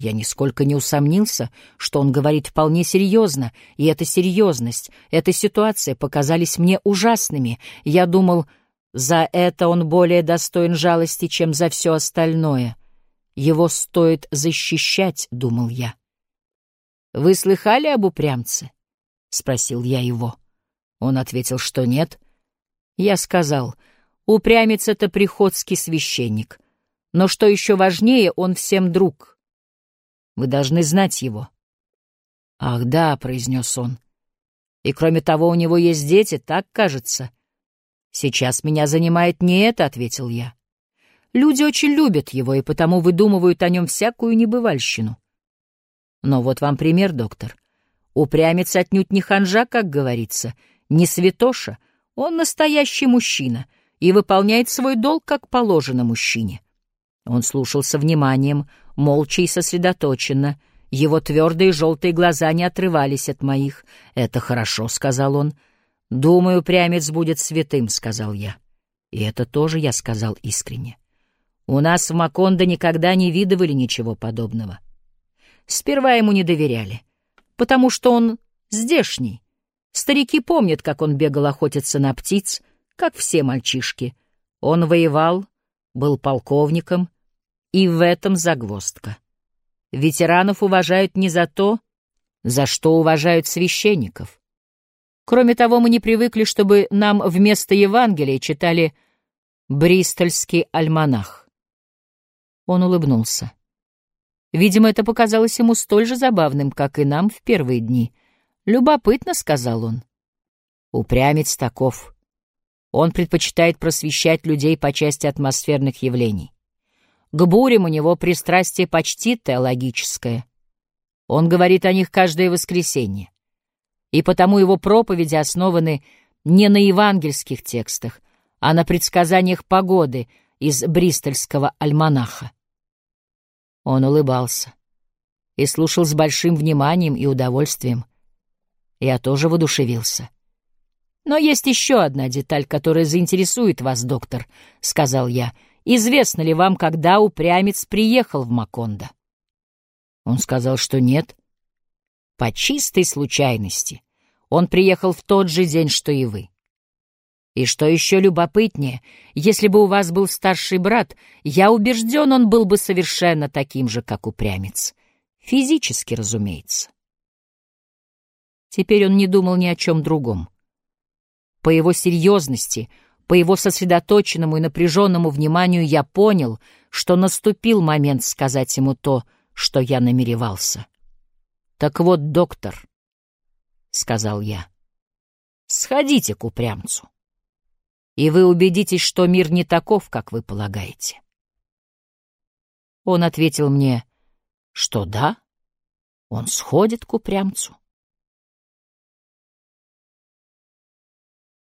Я нисколько не усомнился, что он говорит вполне серьезно, и эта серьезность, эта ситуация показались мне ужасными. Я думал, за это он более достоин жалости, чем за все остальное. Его стоит защищать, — думал я. — Вы слыхали об упрямце? — спросил я его. Он ответил, что нет. Я сказал, упрямец — это приходский священник. Но что еще важнее, он всем друг. Вы должны знать его. «Ах, да», — произнес он. «И кроме того, у него есть дети, так кажется». «Сейчас меня занимает не это», — ответил я. «Люди очень любят его и потому выдумывают о нем всякую небывальщину». Но вот вам пример, доктор. Упрямец отнюдь не ханжа, как говорится, не святоша. Он настоящий мужчина и выполняет свой долг, как положено мужчине. Он слушался вниманием, молча и сосредоточенно. Его твердые желтые глаза не отрывались от моих. «Это хорошо», — сказал он. «Думаю, прямец будет святым», — сказал я. И это тоже я сказал искренне. У нас в Макондо никогда не видывали ничего подобного. Сперва ему не доверяли, потому что он здешний. Старики помнят, как он бегал охотиться на птиц, как все мальчишки. Он воевал, был полковником, и в этом загвоздка. Ветеранов уважают не за то, за что уважают священников. Кроме того, мы не привыкли, чтобы нам вместо Евангелия читали «Бристольский альманах». Он улыбнулся. Видимо, это показалось ему столь же забавным, как и нам в первые дни. «Любопытно», — сказал он. Упрямец таков. Он предпочитает просвещать людей по части атмосферных явлений. К бурям у него пристрастие почти теологическое. Он говорит о них каждое воскресенье. И потому его проповеди основаны не на евангельских текстах, а на предсказаниях погоды из Бристольского альманаха. Он улыбался и слушал с большим вниманием и удовольствием. Я тоже воодушевился. «Но есть еще одна деталь, которая заинтересует вас, доктор», — сказал я, — Известно ли вам, когда упрямец приехал в Макондо? Он сказал, что нет. По чистой случайности. Он приехал в тот же день, что и вы. И что еще любопытнее, если бы у вас был старший брат, я убежден, он был бы совершенно таким же, как упрямец. Физически, разумеется. Теперь он не думал ни о чем другом. По его серьезности — по его сосредоточенному и напряженному вниманию я понял, что наступил момент сказать ему то, что я намеревался. «Так вот, доктор», — сказал я, — «сходите к упрямцу, и вы убедитесь, что мир не таков, как вы полагаете». Он ответил мне, что да, он сходит к упрямцу.